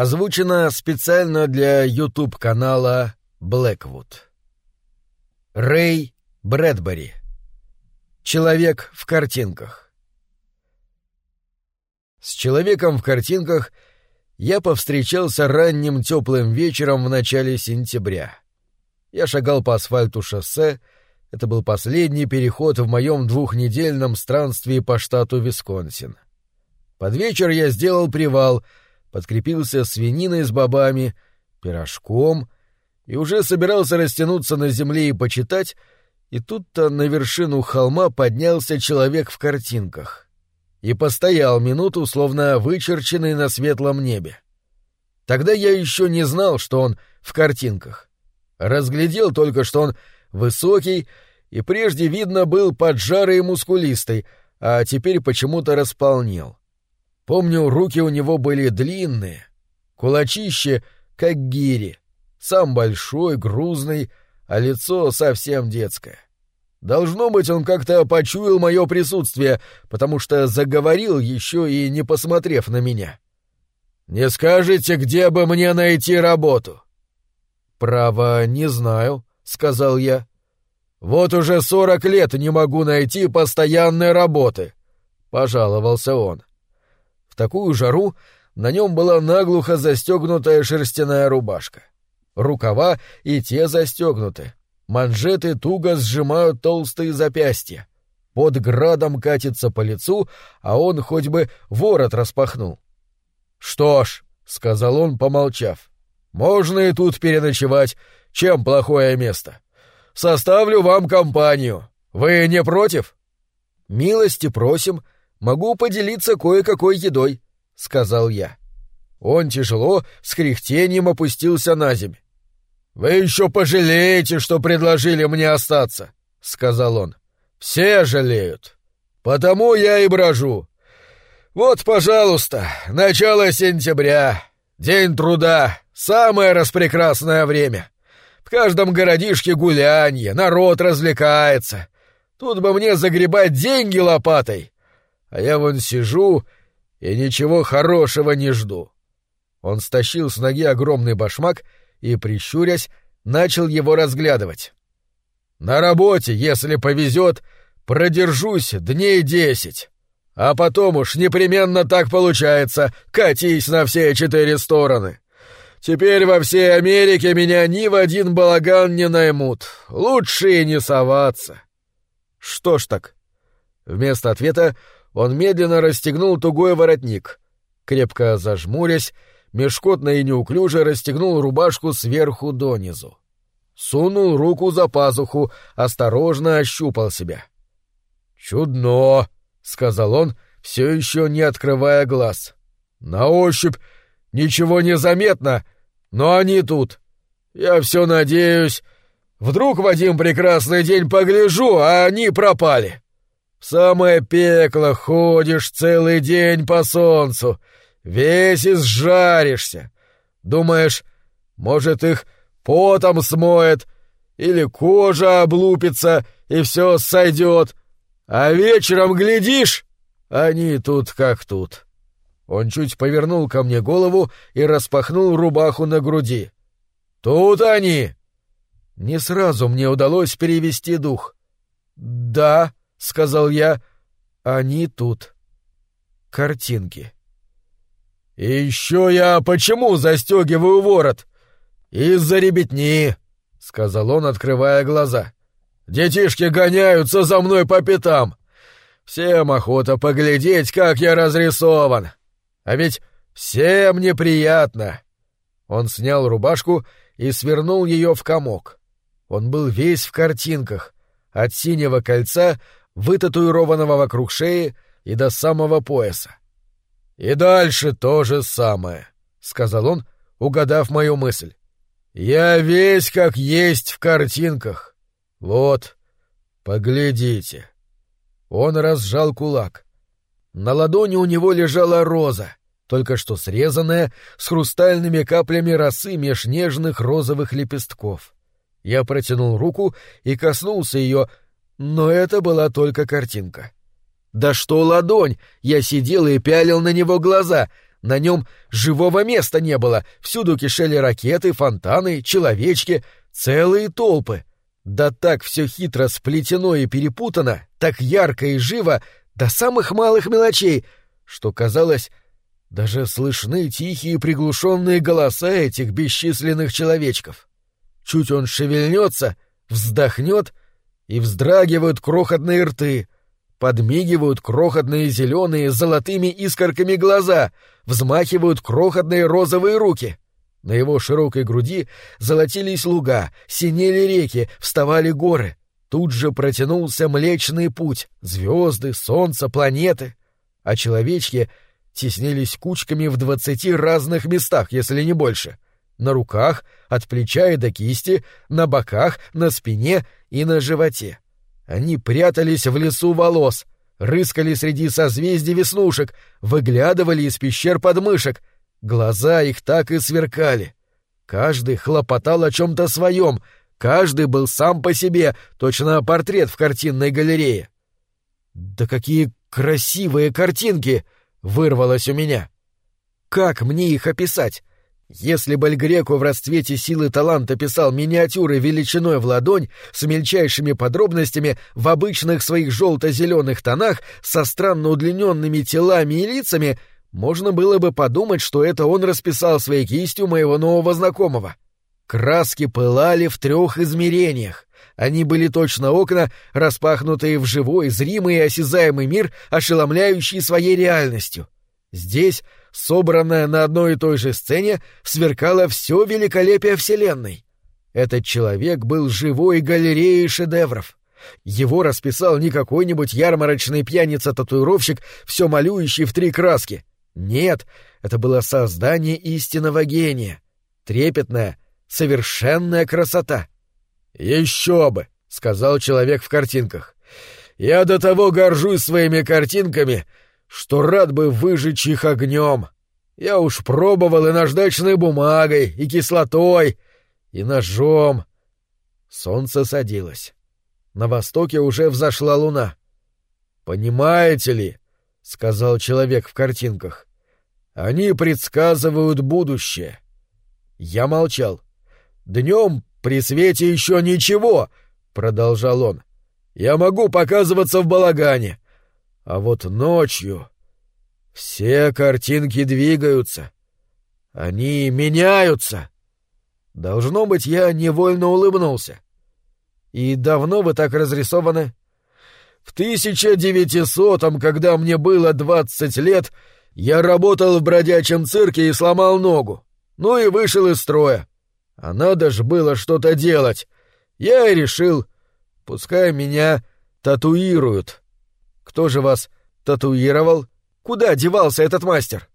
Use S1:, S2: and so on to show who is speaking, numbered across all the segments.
S1: Озвучено специально для YouTube-канала Блэквуд. Рэй Брэдбери. Человек в картинках. С человеком в картинках я повстречался ранним теплым вечером в начале сентября. Я шагал по асфальту шоссе, это был последний переход в моем двухнедельном странстве по штату Висконсин. Под вечер я сделал привал — подкрепился свининой с бобами, пирожком и уже собирался растянуться на земле и почитать, и тут-то на вершину холма поднялся человек в картинках и постоял минуту, словно вычерченный на светлом небе. Тогда я еще не знал, что он в картинках. Разглядел только, что он высокий и прежде, видно, был поджарый и мускулистый, а теперь почему-то располнел. Помню, руки у него были длинные, кулачище, как гири, сам большой, грузный, а лицо совсем детское. Должно быть, он как-то почуял мое присутствие, потому что заговорил еще и не посмотрев на меня. «Не скажете, где бы мне найти работу?» «Право, не знаю», — сказал я. «Вот уже сорок лет не могу найти постоянной работы», — пожаловался он такую жару на нем была наглухо застегнутая шерстяная рубашка. Рукава и те застегнуты. Манжеты туго сжимают толстые запястья. Под градом катится по лицу, а он хоть бы ворот распахнул. «Что ж», — сказал он, помолчав, — «можно и тут переночевать. Чем плохое место? Составлю вам компанию. Вы не против?» «Милости просим», — могу поделиться кое-какой едой», — сказал я. Он тяжело, с кряхтением опустился на земь. «Вы еще пожалеете, что предложили мне остаться», — сказал он. «Все жалеют. Потому я и брожу. Вот, пожалуйста, начало сентября, день труда, самое распрекрасное время. В каждом городишке гулянье, народ развлекается. Тут бы мне загребать деньги лопатой, а я вон сижу и ничего хорошего не жду. Он стащил с ноги огромный башмак и, прищурясь, начал его разглядывать. На работе, если повезет, продержусь дней десять. А потом уж непременно так получается, катись на все четыре стороны. Теперь во всей Америке меня ни в один балаган не наймут. Лучше и не соваться. Что ж так? Вместо ответа он медленно расстегнул тугой воротник. Крепко зажмурясь, мешкотно и неуклюже расстегнул рубашку сверху донизу. Сунул руку за пазуху, осторожно ощупал себя. «Чудно!» — сказал он, все еще не открывая глаз. «На ощупь ничего не заметно, но они тут. Я все надеюсь. Вдруг в один прекрасный день погляжу, а они пропали. В самое пекло ходишь целый день по солнцу, весь изжаришься. Думаешь, может, их потом смоет, или кожа облупится, и все сойдет. А вечером глядишь, они тут как тут. Он чуть повернул ко мне голову и распахнул рубаху на груди. Тут они. Не сразу мне удалось перевести дух. Да, — сказал я, — они тут. Картинки. «И еще я почему застегиваю ворот?» «Из-за ребятни», — сказал он, открывая глаза. «Детишки гоняются за мной по пятам. Всем охота поглядеть, как я разрисован. А ведь всем неприятно». Он снял рубашку и свернул ее в комок. Он был весь в картинках, от синего кольца вытатуированного вокруг шеи и до самого пояса. «И дальше то же самое», — сказал он, угадав мою мысль. «Я весь как есть в картинках. Вот, поглядите». Он разжал кулак. На ладони у него лежала роза, только что срезанная, с хрустальными каплями росы меж нежных розовых лепестков. Я протянул руку и коснулся ее, но это была только картинка. Да что ладонь! Я сидел и пялил на него глаза. На нем живого места не было, всюду кишели ракеты, фонтаны, человечки, целые толпы. Да так все хитро сплетено и перепутано, так ярко и живо, до самых малых мелочей, что казалось, даже слышны тихие приглушенные голоса этих бесчисленных человечков. Чуть он шевельнется, вздохнет, и вздрагивают крохотные рты, подмигивают крохотные зеленые с золотыми искорками глаза, взмахивают крохотные розовые руки. На его широкой груди золотились луга, синели реки, вставали горы. Тут же протянулся Млечный Путь, звезды, солнце, планеты. А человечки теснились кучками в двадцати разных местах, если не больше. На руках, от плеча и до кисти, на боках, на спине и на животе. Они прятались в лесу волос, рыскали среди созвездий веснушек, выглядывали из пещер подмышек, глаза их так и сверкали. Каждый хлопотал о чем-то своем, каждый был сам по себе, точно портрет в картинной галерее. «Да какие красивые картинки!» — вырвалось у меня. «Как мне их описать? Если бы Греку в расцвете силы таланта писал миниатюры величиной в ладонь с мельчайшими подробностями в обычных своих желто-зеленых тонах со странно удлиненными телами и лицами, можно было бы подумать, что это он расписал своей кистью моего нового знакомого. Краски пылали в трех измерениях. Они были точно окна, распахнутые в живой, зримый и осязаемый мир, ошеломляющий своей реальностью. Здесь собранное на одной и той же сцене, сверкало все великолепие Вселенной. Этот человек был живой галереей шедевров. Его расписал не какой-нибудь ярмарочный пьяница-татуировщик, все малюющий в три краски. Нет, это было создание истинного гения. Трепетная, совершенная красота. «Еще бы!» — сказал человек в картинках. «Я до того горжусь своими картинками, что рад бы выжечь их огнем. Я уж пробовал и наждачной бумагой, и кислотой, и ножом. Солнце садилось. На востоке уже взошла луна. «Понимаете ли?» — сказал человек в картинках. «Они предсказывают будущее». Я молчал. «Днем при свете еще ничего», — продолжал он. «Я могу показываться в балагане, а вот ночью все картинки двигаются. Они меняются. Должно быть, я невольно улыбнулся. И давно вы так разрисованы? В 1900-м, когда мне было двадцать лет, я работал в бродячем цирке и сломал ногу. Ну и вышел из строя. А надо ж было что-то делать. Я и решил, пускай меня татуируют. Кто же вас татуировал? Куда девался этот мастер?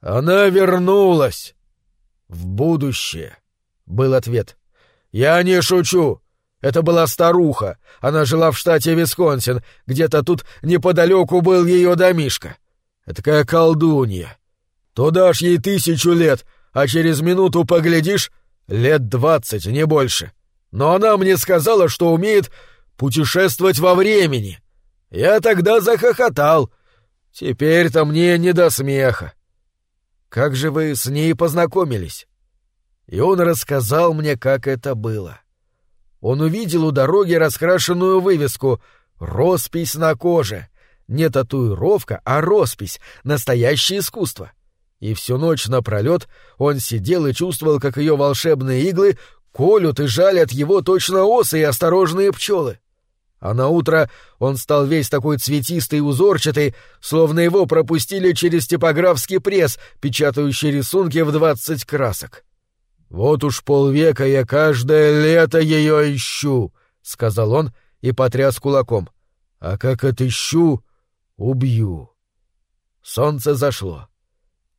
S1: Она вернулась. В будущее, был ответ. Я не шучу. Это была старуха. Она жила в штате Висконсин. Где-то тут неподалеку был ее домишка. Такая колдунья. То дашь ей тысячу лет, а через минуту поглядишь — лет двадцать, не больше. Но она мне сказала, что умеет путешествовать во времени. Я тогда захохотал. Теперь-то мне не до смеха. Как же вы с ней познакомились? И он рассказал мне, как это было. Он увидел у дороги раскрашенную вывеску «Роспись на коже». Не татуировка, а роспись, настоящее искусство. И всю ночь напролет он сидел и чувствовал, как ее волшебные иглы колют и жалят его точно осы и осторожные пчелы а на утро он стал весь такой цветистый и узорчатый, словно его пропустили через типографский пресс, печатающий рисунки в двадцать красок. «Вот уж полвека я каждое лето ее ищу», — сказал он и потряс кулаком. «А как отыщу, убью». Солнце зашло.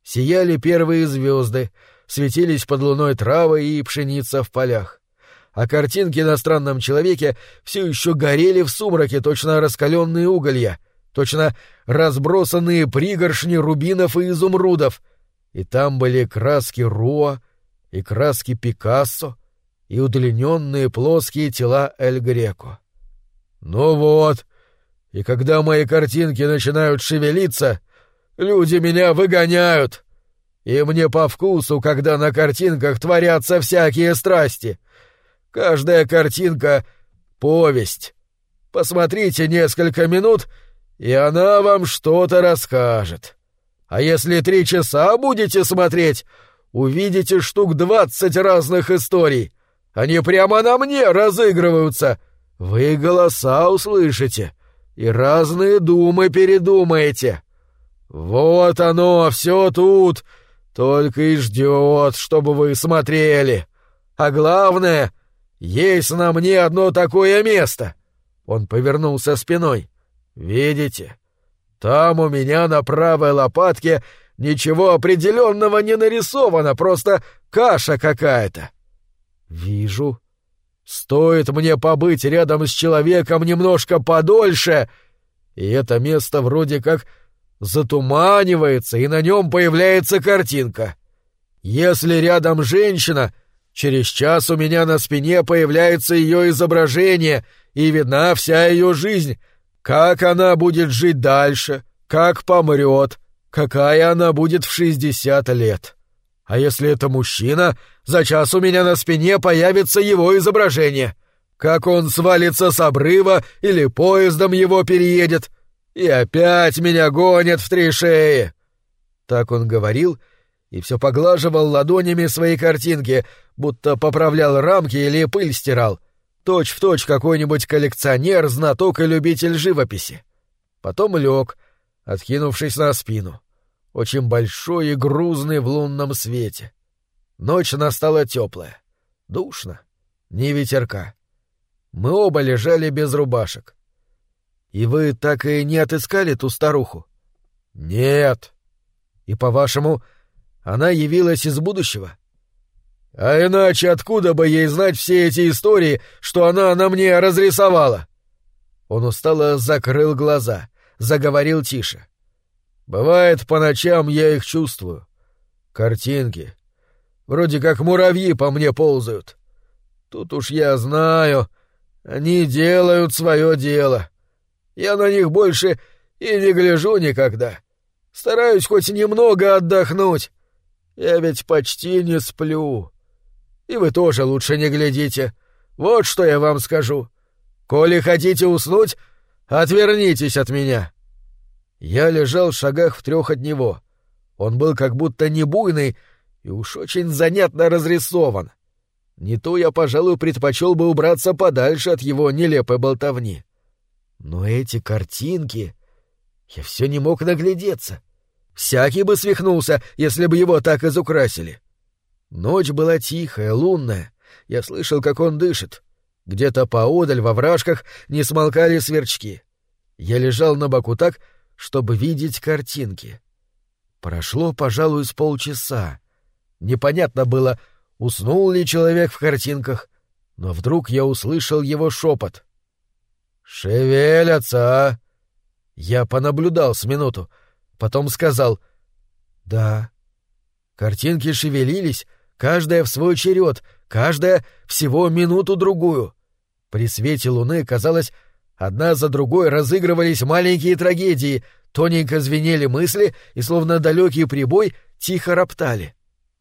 S1: Сияли первые звезды, светились под луной травы и пшеница в полях а картинки на странном человеке все еще горели в сумраке, точно раскаленные уголья, точно разбросанные пригоршни рубинов и изумрудов. И там были краски Руа, и краски Пикассо, и удлиненные плоские тела Эль Греко. Ну вот, и когда мои картинки начинают шевелиться, люди меня выгоняют. И мне по вкусу, когда на картинках творятся всякие страсти. Каждая картинка — повесть. Посмотрите несколько минут, и она вам что-то расскажет. А если три часа будете смотреть, увидите штук двадцать разных историй. Они прямо на мне разыгрываются. Вы голоса услышите и разные думы передумаете. Вот оно, все тут, только и ждет, чтобы вы смотрели. А главное, есть на мне одно такое место. Он повернулся спиной. Видите? Там у меня на правой лопатке ничего определенного не нарисовано, просто каша какая-то. Вижу. Стоит мне побыть рядом с человеком немножко подольше, и это место вроде как затуманивается, и на нем появляется картинка. Если рядом женщина, через час у меня на спине появляется ее изображение, и видна вся ее жизнь, как она будет жить дальше, как помрет, какая она будет в шестьдесят лет. А если это мужчина, за час у меня на спине появится его изображение. Как он свалится с обрыва или поездом его переедет. И опять меня гонят в три шеи. Так он говорил и все поглаживал ладонями свои картинки, будто поправлял рамки или пыль стирал. Точь в точь какой-нибудь коллекционер, знаток и любитель живописи. Потом лег, откинувшись на спину очень большой и грузный в лунном свете. Ночь настала теплая, душно, ни ветерка. Мы оба лежали без рубашек. И вы так и не отыскали ту старуху? Нет. И, по-вашему, она явилась из будущего? А иначе откуда бы ей знать все эти истории, что она на мне разрисовала? Он устало закрыл глаза, заговорил тише. — Бывает, по ночам я их чувствую. Картинки. Вроде как муравьи по мне ползают. Тут уж я знаю, они делают свое дело. Я на них больше и не гляжу никогда. Стараюсь хоть немного отдохнуть. Я ведь почти не сплю. И вы тоже лучше не глядите. Вот что я вам скажу. Коли хотите уснуть, отвернитесь от меня. Я лежал в шагах в трех от него. Он был как будто не буйный и уж очень занятно разрисован. Не то я, пожалуй, предпочел бы убраться подальше от его нелепой болтовни. Но эти картинки... Я все не мог наглядеться. Всякий бы свихнулся, если бы его так изукрасили. Ночь была тихая, лунная. Я слышал, как он дышит. Где-то поодаль во вражках не смолкали сверчки. Я лежал на боку так, чтобы видеть картинки. Прошло, пожалуй, с полчаса. Непонятно было, уснул ли человек в картинках, но вдруг я услышал его шепот. «Шевелятся!» а?» Я понаблюдал с минуту, потом сказал «Да». Картинки шевелились, каждая в свой черед, каждая всего минуту-другую. При свете луны казалось, Одна за другой разыгрывались маленькие трагедии, тоненько звенели мысли и, словно далекий прибой, тихо роптали.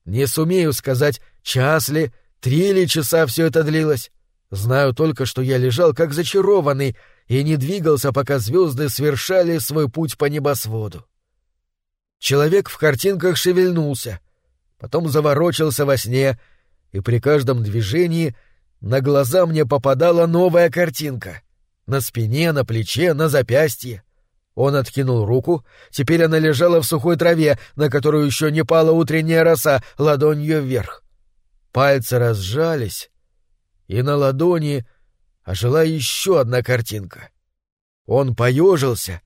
S1: Не сумею сказать, час ли, три ли часа все это длилось. Знаю только, что я лежал как зачарованный и не двигался, пока звезды свершали свой путь по небосводу. Человек в картинках шевельнулся, потом заворочился во сне, и при каждом движении на глаза мне попадала новая картинка — на спине, на плече, на запястье. Он откинул руку, теперь она лежала в сухой траве, на которую еще не пала утренняя роса, ладонью вверх. Пальцы разжались, и на ладони ожила еще одна картинка. Он поежился,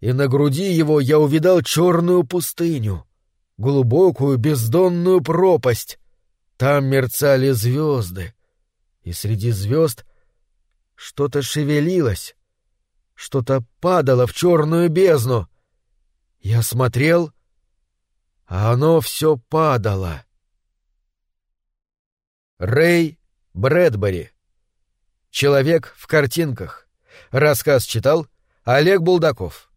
S1: и на груди его я увидал черную пустыню, глубокую бездонную пропасть. Там мерцали звезды, и среди звезд что-то шевелилось, что-то падало в черную бездну. Я смотрел, а оно все падало. Рэй Брэдбери. Человек в картинках. Рассказ читал Олег Булдаков.